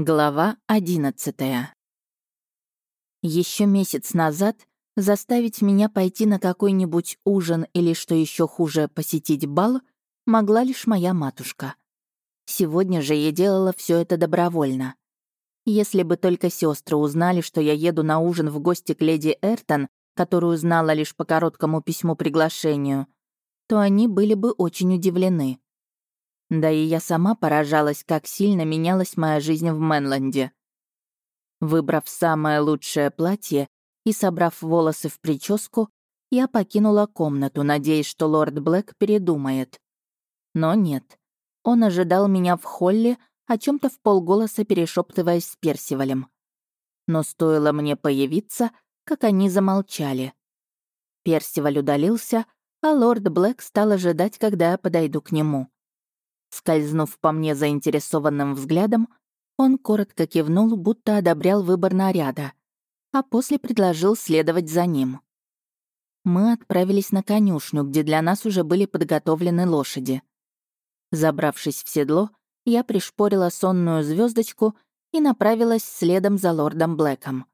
Глава одиннадцатая. Еще месяц назад заставить меня пойти на какой-нибудь ужин или, что еще хуже, посетить бал могла лишь моя матушка. Сегодня же я делала все это добровольно. Если бы только сестры узнали, что я еду на ужин в гости к леди Эртон, которую знала лишь по короткому письму приглашению, то они были бы очень удивлены. Да и я сама поражалась, как сильно менялась моя жизнь в Мэнленде. Выбрав самое лучшее платье и собрав волосы в прическу, я покинула комнату, надеясь, что лорд Блэк передумает. Но нет. Он ожидал меня в холле, о чем то в полголоса перешептываясь с Персивалем. Но стоило мне появиться, как они замолчали. Персиваль удалился, а лорд Блэк стал ожидать, когда я подойду к нему. Скользнув по мне заинтересованным взглядом, он коротко кивнул, будто одобрял выбор наряда, а после предложил следовать за ним. Мы отправились на конюшню, где для нас уже были подготовлены лошади. Забравшись в седло, я пришпорила сонную звездочку и направилась следом за лордом Блэком.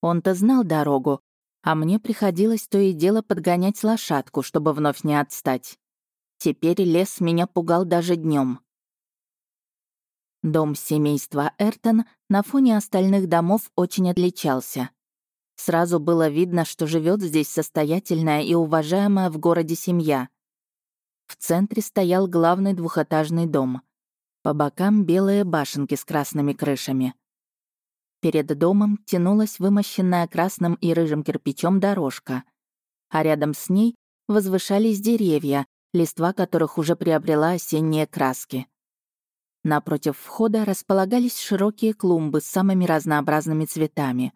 Он-то знал дорогу, а мне приходилось то и дело подгонять лошадку, чтобы вновь не отстать. Теперь лес меня пугал даже днем. Дом семейства Эртон на фоне остальных домов очень отличался. Сразу было видно, что живет здесь состоятельная и уважаемая в городе семья. В центре стоял главный двухэтажный дом. По бокам белые башенки с красными крышами. Перед домом тянулась вымощенная красным и рыжим кирпичом дорожка, а рядом с ней возвышались деревья, листва которых уже приобрела осенние краски. Напротив входа располагались широкие клумбы с самыми разнообразными цветами.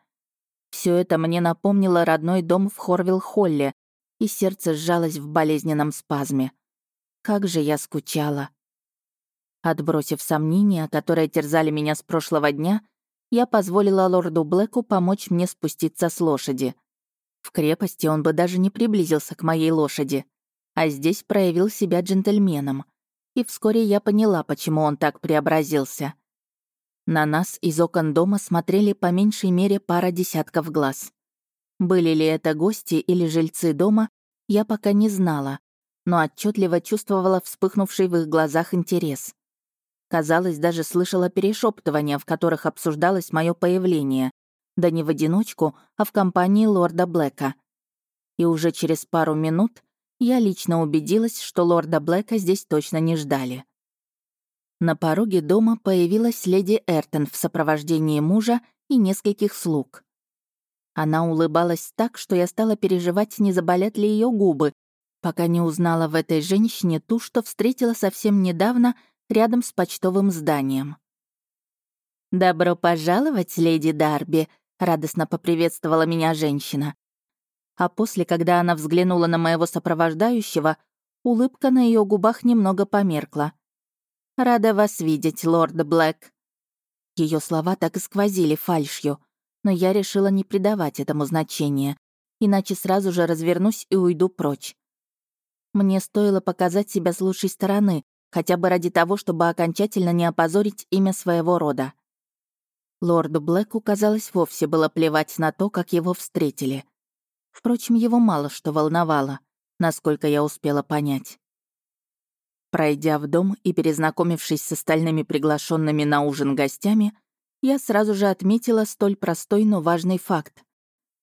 Все это мне напомнило родной дом в Хорвилл-Холле, и сердце сжалось в болезненном спазме. Как же я скучала. Отбросив сомнения, которые терзали меня с прошлого дня, я позволила лорду Блэку помочь мне спуститься с лошади. В крепости он бы даже не приблизился к моей лошади а здесь проявил себя джентльменом. И вскоре я поняла, почему он так преобразился. На нас из окон дома смотрели по меньшей мере пара десятков глаз. Были ли это гости или жильцы дома, я пока не знала, но отчетливо чувствовала вспыхнувший в их глазах интерес. Казалось, даже слышала перешептывания, в которых обсуждалось мое появление, да не в одиночку, а в компании лорда Блэка. И уже через пару минут я лично убедилась, что лорда Блэка здесь точно не ждали. На пороге дома появилась леди Эртон в сопровождении мужа и нескольких слуг. Она улыбалась так, что я стала переживать, не заболят ли ее губы, пока не узнала в этой женщине ту, что встретила совсем недавно рядом с почтовым зданием. «Добро пожаловать, леди Дарби», — радостно поприветствовала меня женщина а после, когда она взглянула на моего сопровождающего, улыбка на ее губах немного померкла. «Рада вас видеть, лорд Блэк». Ее слова так и сквозили фальшью, но я решила не придавать этому значения, иначе сразу же развернусь и уйду прочь. Мне стоило показать себя с лучшей стороны, хотя бы ради того, чтобы окончательно не опозорить имя своего рода. Лорду Блэку, казалось, вовсе было плевать на то, как его встретили. Впрочем, его мало что волновало, насколько я успела понять. Пройдя в дом и перезнакомившись с остальными приглашенными на ужин гостями, я сразу же отметила столь простой, но важный факт.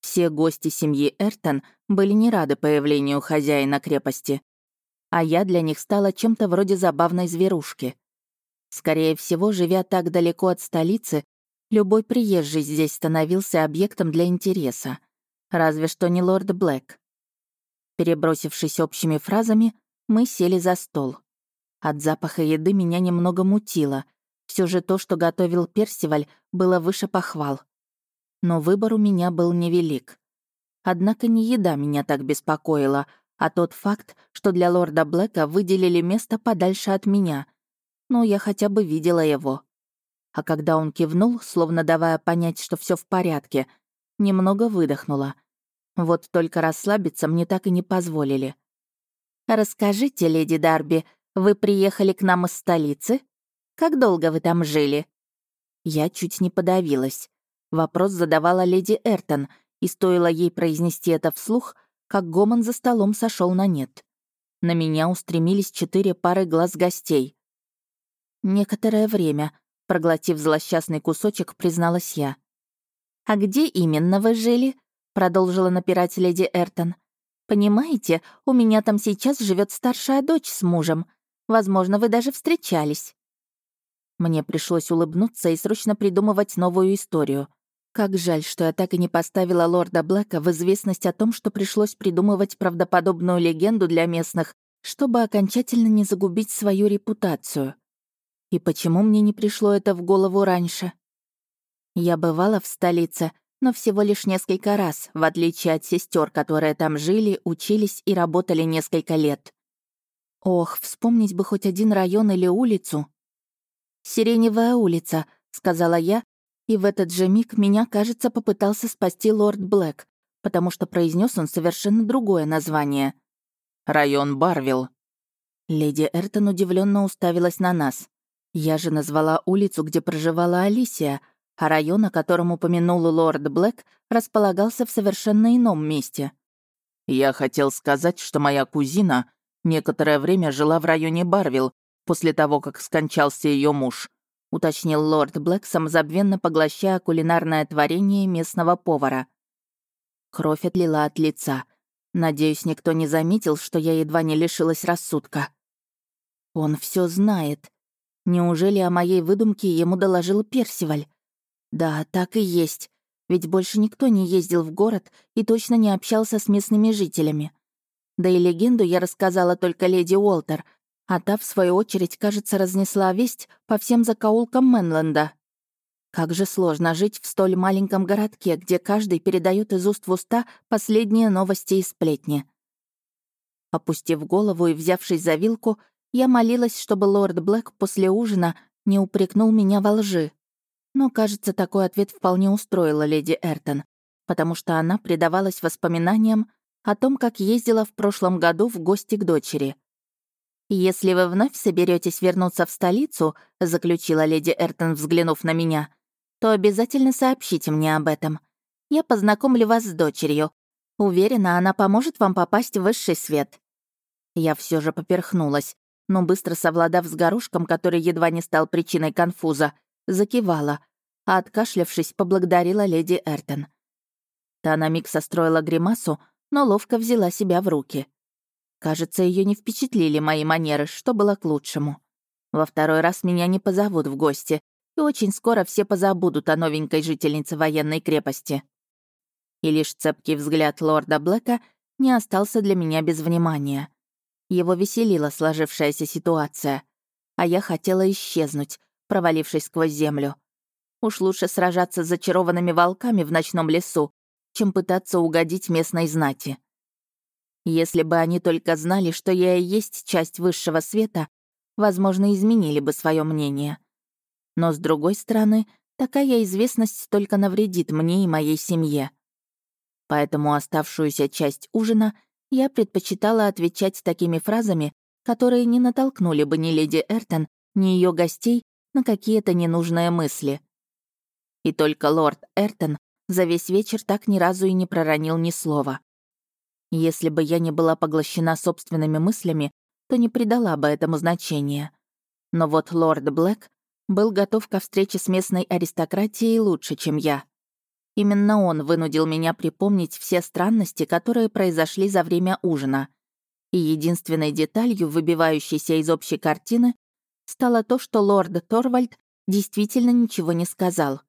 Все гости семьи Эртон были не рады появлению хозяина крепости, а я для них стала чем-то вроде забавной зверушки. Скорее всего, живя так далеко от столицы, любой приезжий здесь становился объектом для интереса. Разве что не лорд Блэк. Перебросившись общими фразами, мы сели за стол. От запаха еды меня немного мутило. Все же то, что готовил Персиваль, было выше похвал. Но выбор у меня был невелик. Однако не еда меня так беспокоила, а тот факт, что для лорда Блэка выделили место подальше от меня. Но я хотя бы видела его. А когда он кивнул, словно давая понять, что все в порядке, Немного выдохнула. Вот только расслабиться мне так и не позволили. «Расскажите, леди Дарби, вы приехали к нам из столицы? Как долго вы там жили?» Я чуть не подавилась. Вопрос задавала леди Эртон, и стоило ей произнести это вслух, как гомон за столом сошел на нет. На меня устремились четыре пары глаз гостей. Некоторое время, проглотив злосчастный кусочек, призналась я. «А где именно вы жили?» — продолжила напирать леди Эртон. «Понимаете, у меня там сейчас живет старшая дочь с мужем. Возможно, вы даже встречались». Мне пришлось улыбнуться и срочно придумывать новую историю. Как жаль, что я так и не поставила лорда Блэка в известность о том, что пришлось придумывать правдоподобную легенду для местных, чтобы окончательно не загубить свою репутацию. И почему мне не пришло это в голову раньше? Я бывала в столице, но всего лишь несколько раз, в отличие от сестер, которые там жили, учились и работали несколько лет. Ох, вспомнить бы хоть один район или улицу. «Сиреневая улица», — сказала я, и в этот же миг меня, кажется, попытался спасти лорд Блэк, потому что произнес он совершенно другое название. «Район Барвилл». Леди Эртон удивленно уставилась на нас. Я же назвала улицу, где проживала Алисия, а район, о котором упомянул лорд Блэк, располагался в совершенно ином месте. «Я хотел сказать, что моя кузина некоторое время жила в районе Барвилл после того, как скончался ее муж», уточнил лорд Блэк, самозабвенно поглощая кулинарное творение местного повара. Кровь отлила от лица. Надеюсь, никто не заметил, что я едва не лишилась рассудка. Он все знает. Неужели о моей выдумке ему доложил Персиваль? Да, так и есть. Ведь больше никто не ездил в город и точно не общался с местными жителями. Да и легенду я рассказала только леди Уолтер, а та, в свою очередь, кажется, разнесла весть по всем закоулкам Мэнленда. Как же сложно жить в столь маленьком городке, где каждый передает из уст в уста последние новости и сплетни. Опустив голову и взявшись за вилку, я молилась, чтобы лорд Блэк после ужина не упрекнул меня во лжи. Но, кажется, такой ответ вполне устроила леди Эртон, потому что она предавалась воспоминаниям о том, как ездила в прошлом году в гости к дочери. «Если вы вновь соберетесь вернуться в столицу», — заключила леди Эртон, взглянув на меня, «то обязательно сообщите мне об этом. Я познакомлю вас с дочерью. Уверена, она поможет вам попасть в высший свет». Я все же поперхнулась, но быстро совладав с горошком, который едва не стал причиной конфуза, закивала, а откашлявшись, поблагодарила леди Эртон. Та на миг состроила гримасу, но ловко взяла себя в руки. Кажется, ее не впечатлили мои манеры, что было к лучшему. Во второй раз меня не позовут в гости, и очень скоро все позабудут о новенькой жительнице военной крепости. И лишь цепкий взгляд лорда Блэка не остался для меня без внимания. Его веселила сложившаяся ситуация, а я хотела исчезнуть, провалившись сквозь землю. Уж лучше сражаться с зачарованными волками в ночном лесу, чем пытаться угодить местной знати. Если бы они только знали, что я и есть часть высшего света, возможно, изменили бы свое мнение. Но, с другой стороны, такая известность только навредит мне и моей семье. Поэтому оставшуюся часть ужина я предпочитала отвечать такими фразами, которые не натолкнули бы ни леди Эртон, ни ее гостей на какие-то ненужные мысли. И только лорд Эртон за весь вечер так ни разу и не проронил ни слова. Если бы я не была поглощена собственными мыслями, то не придала бы этому значения. Но вот лорд Блэк был готов ко встрече с местной аристократией лучше, чем я. Именно он вынудил меня припомнить все странности, которые произошли за время ужина. И единственной деталью, выбивающейся из общей картины, стало то, что лорд Торвальд действительно ничего не сказал.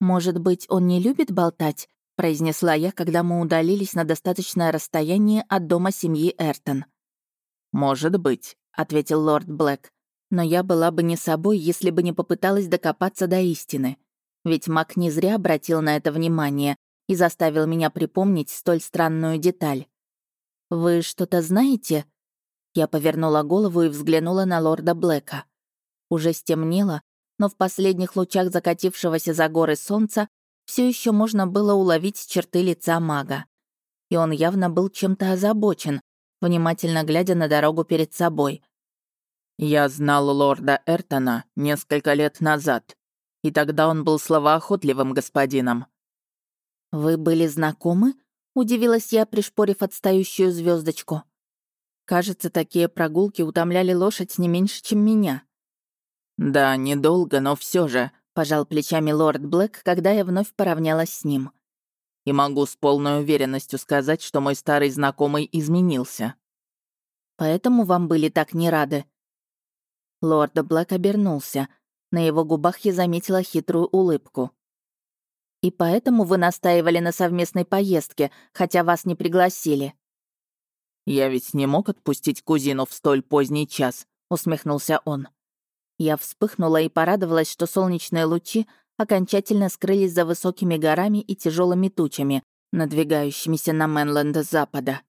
«Может быть, он не любит болтать?» — произнесла я, когда мы удалились на достаточное расстояние от дома семьи Эртон. «Может быть», — ответил лорд Блэк. «Но я была бы не собой, если бы не попыталась докопаться до истины. Ведь Мак не зря обратил на это внимание и заставил меня припомнить столь странную деталь. «Вы что-то знаете?» Я повернула голову и взглянула на лорда Блэка. Уже стемнело, но в последних лучах закатившегося за горы солнца все еще можно было уловить черты лица мага. И он явно был чем-то озабочен, внимательно глядя на дорогу перед собой. «Я знал лорда Эртона несколько лет назад, И тогда он был словоохотливым господином. «Вы были знакомы?» — удивилась я, пришпорив отстающую звездочку. Кажется, такие прогулки утомляли лошадь не меньше, чем меня. «Да, недолго, но все же», — пожал плечами лорд Блэк, когда я вновь поравнялась с ним. «И могу с полной уверенностью сказать, что мой старый знакомый изменился». «Поэтому вам были так не рады?» Лорд Блэк обернулся. На его губах я заметила хитрую улыбку. «И поэтому вы настаивали на совместной поездке, хотя вас не пригласили?» «Я ведь не мог отпустить кузину в столь поздний час», — усмехнулся он. Я вспыхнула и порадовалась, что солнечные лучи окончательно скрылись за высокими горами и тяжелыми тучами, надвигающимися на Мэнленд с запада.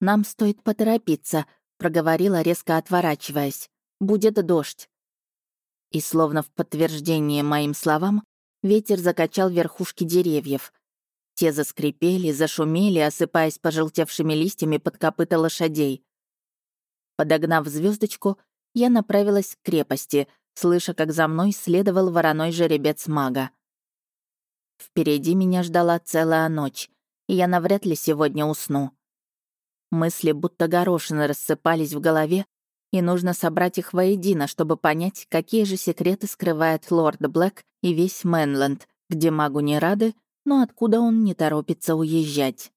«Нам стоит поторопиться», — проговорила, резко отворачиваясь. «Будет дождь». И словно в подтверждение моим словам, ветер закачал верхушки деревьев. Те заскрипели, зашумели, осыпаясь пожелтевшими листьями под копыта лошадей. Подогнав звездочку, я направилась к крепости, слыша, как за мной следовал вороной жеребец мага. Впереди меня ждала целая ночь, и я навряд ли сегодня усну. Мысли будто горошины рассыпались в голове, и нужно собрать их воедино, чтобы понять, какие же секреты скрывает лорд Блэк и весь Мэнленд, где магу не рады, но откуда он не торопится уезжать.